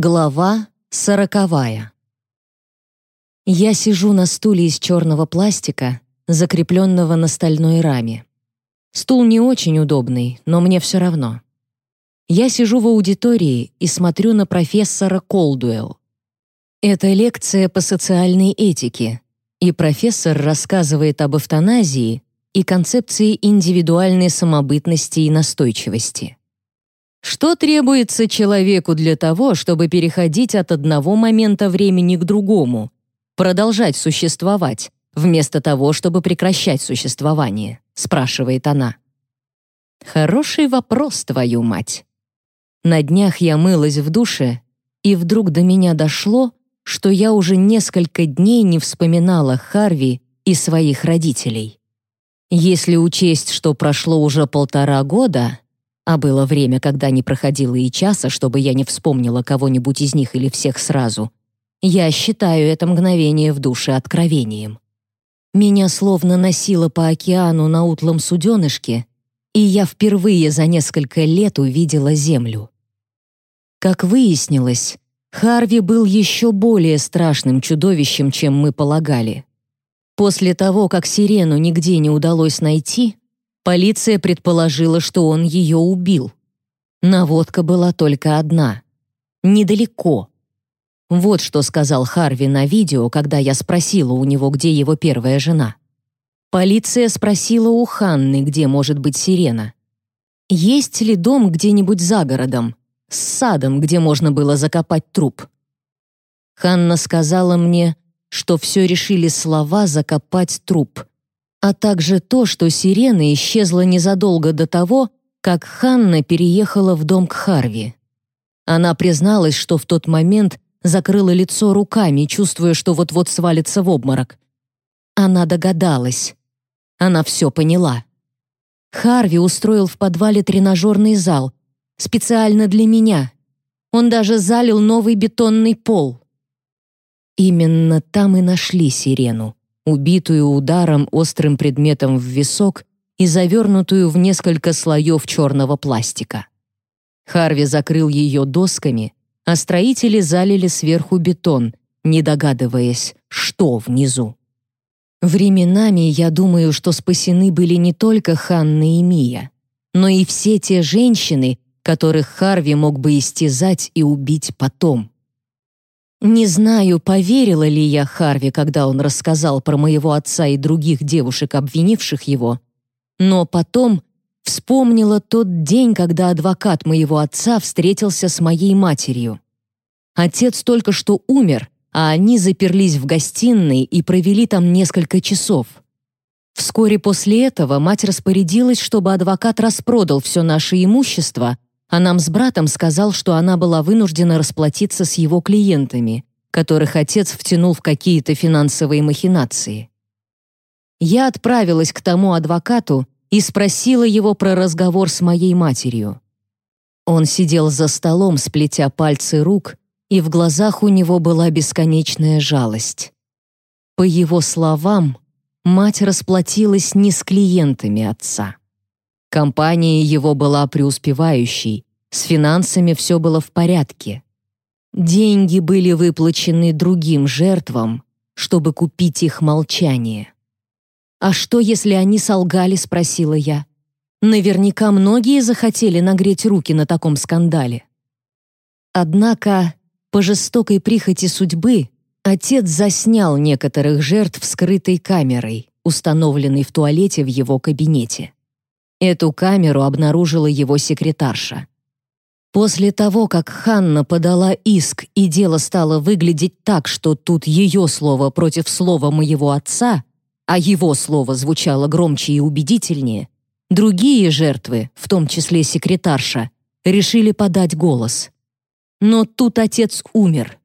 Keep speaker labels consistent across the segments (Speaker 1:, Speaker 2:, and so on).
Speaker 1: Глава сороковая. Я сижу на стуле из черного пластика, закрепленного на стальной раме. Стул не очень удобный, но мне все равно. Я сижу в аудитории и смотрю на профессора Колдуэлл. Это лекция по социальной этике, и профессор рассказывает об эвтаназии и концепции индивидуальной самобытности и настойчивости. Что требуется человеку для того, чтобы переходить от одного момента времени к другому, продолжать существовать, вместо того, чтобы прекращать существование, спрашивает она. Хороший вопрос, твою мать. На днях я мылась в душе, и вдруг до меня дошло, что я уже несколько дней не вспоминала Харви и своих родителей. Если учесть, что прошло уже полтора года, а было время, когда не проходило и часа, чтобы я не вспомнила кого-нибудь из них или всех сразу. Я считаю это мгновение в душе откровением. Меня словно носило по океану на утлом суденышке, и я впервые за несколько лет увидела Землю. Как выяснилось, Харви был еще более страшным чудовищем, чем мы полагали. После того, как Сирену нигде не удалось найти, Полиция предположила, что он ее убил. Наводка была только одна. Недалеко. Вот что сказал Харви на видео, когда я спросила у него, где его первая жена. Полиция спросила у Ханны, где может быть сирена. Есть ли дом где-нибудь за городом, с садом, где можно было закопать труп? Ханна сказала мне, что все решили слова «закопать труп», а также то, что сирена исчезла незадолго до того, как Ханна переехала в дом к Харви. Она призналась, что в тот момент закрыла лицо руками, чувствуя, что вот-вот свалится в обморок. Она догадалась. Она все поняла. Харви устроил в подвале тренажерный зал, специально для меня. Он даже залил новый бетонный пол. Именно там и нашли сирену убитую ударом острым предметом в висок и завернутую в несколько слоев черного пластика. Харви закрыл ее досками, а строители залили сверху бетон, не догадываясь, что внизу. Временами я думаю, что спасены были не только Ханна и Мия, но и все те женщины, которых Харви мог бы истязать и убить потом. Не знаю, поверила ли я Харви, когда он рассказал про моего отца и других девушек, обвинивших его, но потом вспомнила тот день, когда адвокат моего отца встретился с моей матерью. Отец только что умер, а они заперлись в гостиной и провели там несколько часов. Вскоре после этого мать распорядилась, чтобы адвокат распродал все наше имущество, а нам с братом сказал, что она была вынуждена расплатиться с его клиентами, которых отец втянул в какие-то финансовые махинации. Я отправилась к тому адвокату и спросила его про разговор с моей матерью. Он сидел за столом, сплетя пальцы рук, и в глазах у него была бесконечная жалость. По его словам, мать расплатилась не с клиентами отца. Компания его была преуспевающей, с финансами все было в порядке. Деньги были выплачены другим жертвам, чтобы купить их молчание. «А что, если они солгали?» — спросила я. Наверняка многие захотели нагреть руки на таком скандале. Однако, по жестокой прихоти судьбы, отец заснял некоторых жертв скрытой камерой, установленной в туалете в его кабинете. Эту камеру обнаружила его секретарша. После того, как Ханна подала иск и дело стало выглядеть так, что тут ее слово против слова моего отца, а его слово звучало громче и убедительнее, другие жертвы, в том числе секретарша, решили подать голос. Но тут отец умер.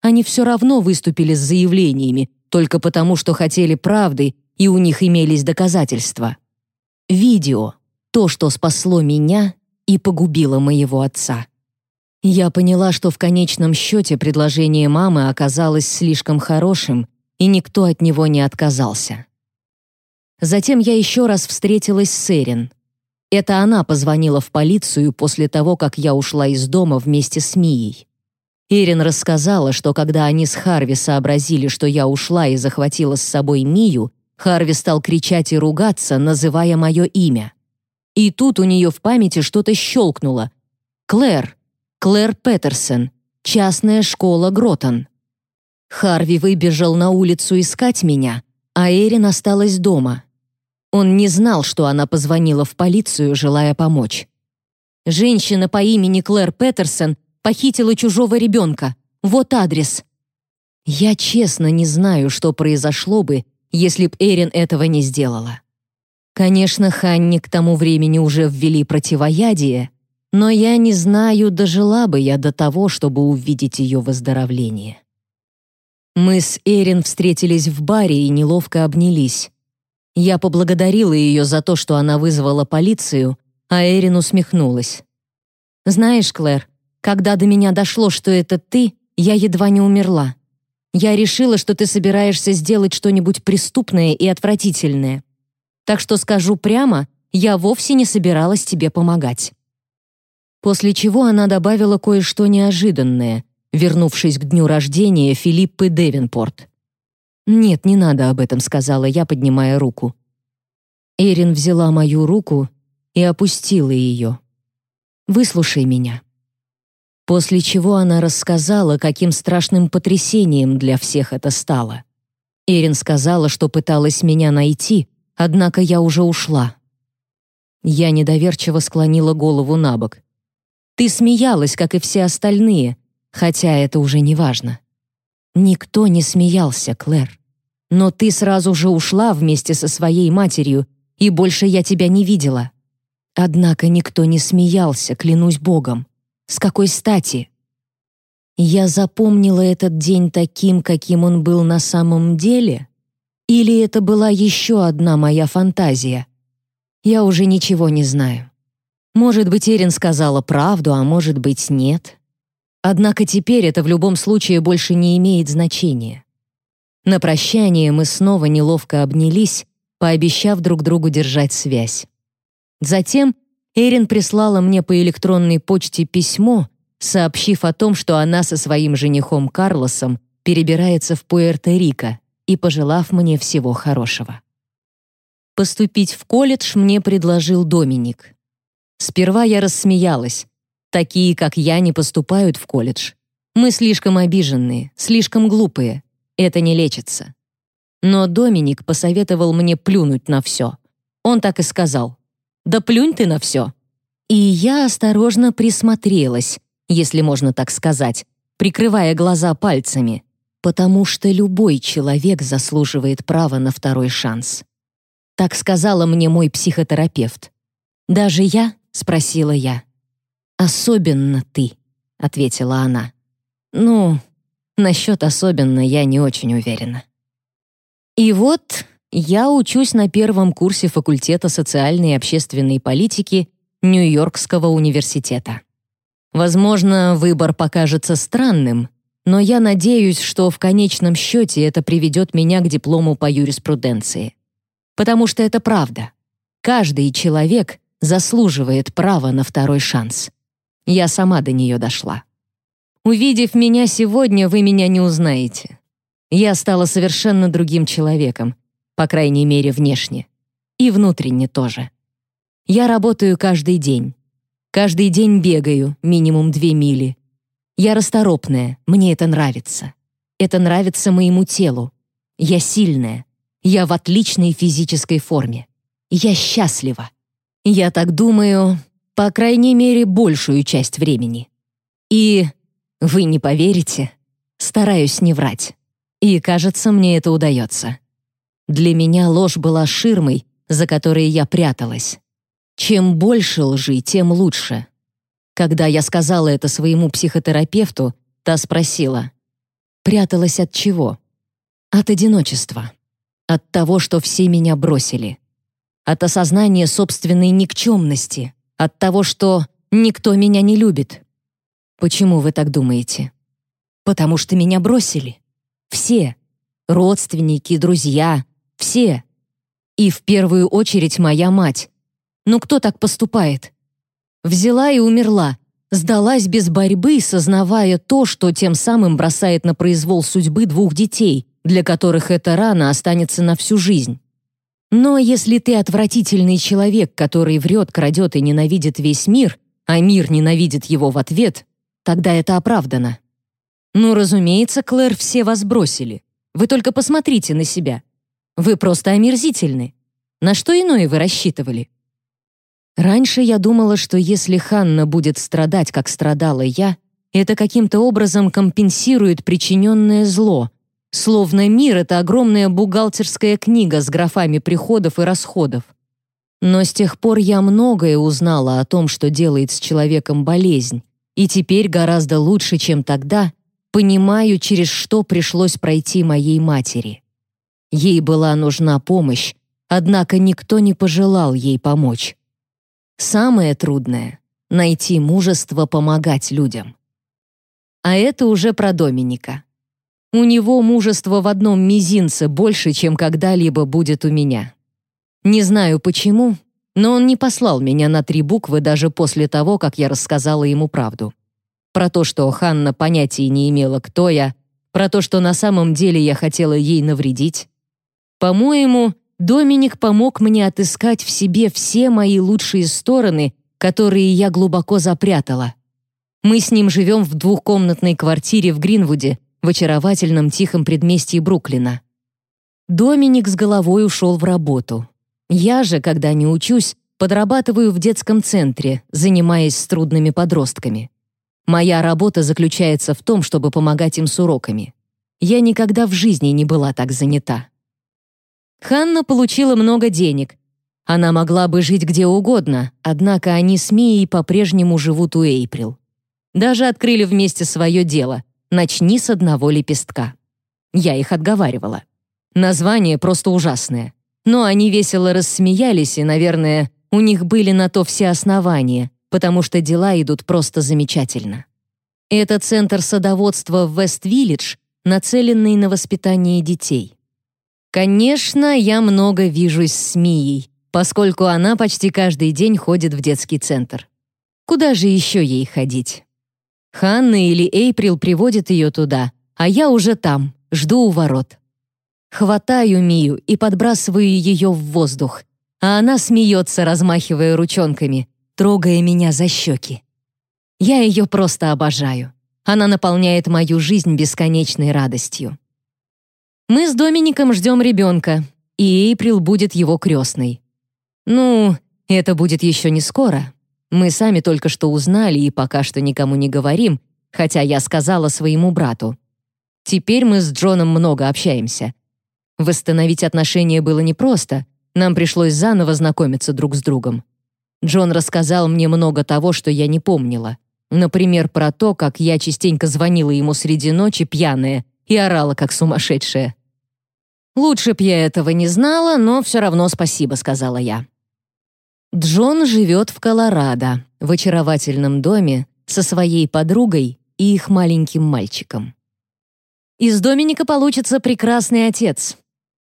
Speaker 1: Они все равно выступили с заявлениями, только потому, что хотели правды, и у них имелись доказательства. Видео — то, что спасло меня и погубило моего отца. Я поняла, что в конечном счете предложение мамы оказалось слишком хорошим, и никто от него не отказался. Затем я еще раз встретилась с Эрин. Это она позвонила в полицию после того, как я ушла из дома вместе с Мией. Эрин рассказала, что когда они с Харви сообразили, что я ушла и захватила с собой Мию, Харви стал кричать и ругаться, называя мое имя. И тут у нее в памяти что-то щелкнуло. «Клэр! Клэр Петерсон! Частная школа Гротон!» Харви выбежал на улицу искать меня, а Эрин осталась дома. Он не знал, что она позвонила в полицию, желая помочь. Женщина по имени Клэр Петерсон похитила чужого ребенка. Вот адрес. Я честно не знаю, что произошло бы, если б Эрин этого не сделала. Конечно, Ханни к тому времени уже ввели противоядие, но я не знаю, дожила бы я до того, чтобы увидеть ее выздоровление. Мы с Эрин встретились в баре и неловко обнялись. Я поблагодарила ее за то, что она вызвала полицию, а Эрин усмехнулась. «Знаешь, Клэр, когда до меня дошло, что это ты, я едва не умерла. Я решила, что ты собираешься сделать что-нибудь преступное и отвратительное. Так что скажу прямо, я вовсе не собиралась тебе помогать». После чего она добавила кое-что неожиданное, вернувшись к дню рождения Филиппы Девинпорт. «Нет, не надо об этом», — сказала я, поднимая руку. Эрин взяла мою руку и опустила ее. «Выслушай меня». После чего она рассказала, каким страшным потрясением для всех это стало. Эрин сказала, что пыталась меня найти, однако я уже ушла. Я недоверчиво склонила голову на бок. «Ты смеялась, как и все остальные, хотя это уже не важно». «Никто не смеялся, Клэр. Но ты сразу же ушла вместе со своей матерью, и больше я тебя не видела». Однако никто не смеялся, клянусь Богом. С какой стати? Я запомнила этот день таким, каким он был на самом деле? Или это была еще одна моя фантазия? Я уже ничего не знаю. Может быть, Эрин сказала правду, а может быть, нет. Однако теперь это в любом случае больше не имеет значения. На прощание мы снова неловко обнялись, пообещав друг другу держать связь. Затем Эрин прислала мне по электронной почте письмо, сообщив о том, что она со своим женихом Карлосом перебирается в Пуэрто-Рико и пожелав мне всего хорошего. Поступить в колледж мне предложил Доминик. Сперва я рассмеялась. Такие, как я, не поступают в колледж. Мы слишком обиженные, слишком глупые. Это не лечится. Но Доминик посоветовал мне плюнуть на все. Он так и сказал. Да плюнь ты на все. И я осторожно присмотрелась, если можно так сказать, прикрывая глаза пальцами, потому что любой человек заслуживает права на второй шанс. Так сказала мне мой психотерапевт. «Даже я?» — спросила я. «Особенно ты», — ответила она. «Ну, насчет особенно я не очень уверена». И вот я учусь на первом курсе факультета социальной и общественной политики Нью-Йоркского университета. Возможно, выбор покажется странным, но я надеюсь, что в конечном счете это приведет меня к диплому по юриспруденции. Потому что это правда. Каждый человек заслуживает права на второй шанс. Я сама до нее дошла. Увидев меня сегодня, вы меня не узнаете. Я стала совершенно другим человеком, по крайней мере, внешне. И внутренне тоже. Я работаю каждый день. Каждый день бегаю, минимум две мили. Я расторопная, мне это нравится. Это нравится моему телу. Я сильная. Я в отличной физической форме. Я счастлива. Я так думаю, по крайней мере, большую часть времени. И, вы не поверите, стараюсь не врать. И, кажется, мне это удается. Для меня ложь была ширмой, за которой я пряталась. Чем больше лжи, тем лучше. Когда я сказала это своему психотерапевту, та спросила, «Пряталась от чего?» «От одиночества. От того, что все меня бросили. От осознания собственной никчемности. От того, что никто меня не любит». «Почему вы так думаете?» «Потому что меня бросили. Все. Родственники, друзья, все. И в первую очередь моя мать. Ну кто так поступает? Взяла и умерла, сдалась без борьбы, сознавая то, что тем самым бросает на произвол судьбы двух детей, для которых эта рана останется на всю жизнь. Но если ты отвратительный человек, который врет, крадет и ненавидит весь мир, а мир ненавидит его в ответ, тогда это оправдано. Ну, разумеется, Клэр все вас бросили. Вы только посмотрите на себя. Вы просто омерзительны. На что иное вы рассчитывали? Раньше я думала, что если Ханна будет страдать, как страдала я, это каким-то образом компенсирует причиненное зло, словно мир — это огромная бухгалтерская книга с графами приходов и расходов. Но с тех пор я многое узнала о том, что делает с человеком болезнь, и теперь гораздо лучше, чем тогда, понимаю, через что пришлось пройти моей матери. Ей была нужна помощь, однако никто не пожелал ей помочь. Самое трудное — найти мужество помогать людям. А это уже про Доминика. У него мужество в одном мизинце больше, чем когда-либо будет у меня. Не знаю почему, но он не послал меня на три буквы даже после того, как я рассказала ему правду. Про то, что Ханна понятия не имела, кто я, про то, что на самом деле я хотела ей навредить. По-моему, Доминик помог мне отыскать в себе все мои лучшие стороны, которые я глубоко запрятала. Мы с ним живем в двухкомнатной квартире в Гринвуде, в очаровательном тихом предместье Бруклина. Доминик с головой ушел в работу. Я же, когда не учусь, подрабатываю в детском центре, занимаясь с трудными подростками. Моя работа заключается в том, чтобы помогать им с уроками. Я никогда в жизни не была так занята. Ханна получила много денег. Она могла бы жить где угодно, однако они с Мией по-прежнему живут у Эйприл. Даже открыли вместе свое дело «Начни с одного лепестка». Я их отговаривала. Название просто ужасное. Но они весело рассмеялись, и, наверное, у них были на то все основания, потому что дела идут просто замечательно. Это центр садоводства в Вест-Виллидж, нацеленный на воспитание детей. Конечно, я много вижусь с Мией, поскольку она почти каждый день ходит в детский центр. Куда же еще ей ходить? Ханна или Эйприл приводят ее туда, а я уже там, жду у ворот. Хватаю Мию и подбрасываю ее в воздух, а она смеется, размахивая ручонками, трогая меня за щеки. Я ее просто обожаю. Она наполняет мою жизнь бесконечной радостью. Мы с Домиником ждем ребенка, и Эйприл будет его крестной. Ну, это будет еще не скоро. Мы сами только что узнали и пока что никому не говорим, хотя я сказала своему брату. Теперь мы с Джоном много общаемся. Восстановить отношения было непросто, нам пришлось заново знакомиться друг с другом. Джон рассказал мне много того, что я не помнила. Например, про то, как я частенько звонила ему среди ночи пьяная и орала, как сумасшедшая. «Лучше б я этого не знала, но все равно спасибо», — сказала я. Джон живет в Колорадо, в очаровательном доме, со своей подругой и их маленьким мальчиком. Из Доминика получится прекрасный отец.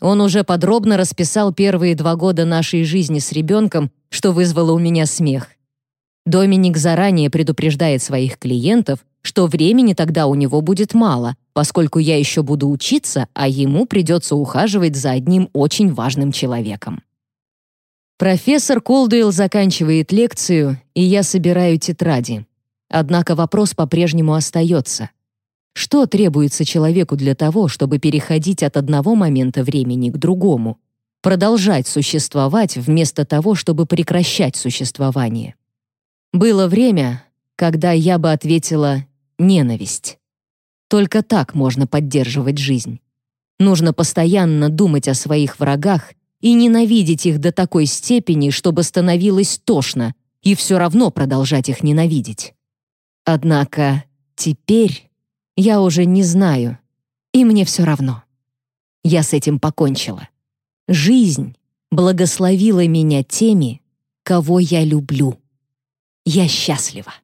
Speaker 1: Он уже подробно расписал первые два года нашей жизни с ребенком, что вызвало у меня смех. Доминик заранее предупреждает своих клиентов, что времени тогда у него будет мало, поскольку я еще буду учиться, а ему придется ухаживать за одним очень важным человеком. Профессор Колдуэлл заканчивает лекцию, и я собираю тетради. Однако вопрос по-прежнему остается. Что требуется человеку для того, чтобы переходить от одного момента времени к другому, продолжать существовать вместо того, чтобы прекращать существование? Было время, когда я бы ответила «ненависть». Только так можно поддерживать жизнь. Нужно постоянно думать о своих врагах и ненавидеть их до такой степени, чтобы становилось тошно, и все равно продолжать их ненавидеть. Однако теперь я уже не знаю, и мне все равно. Я с этим покончила. Жизнь благословила меня теми, кого я люблю. Я счастлива.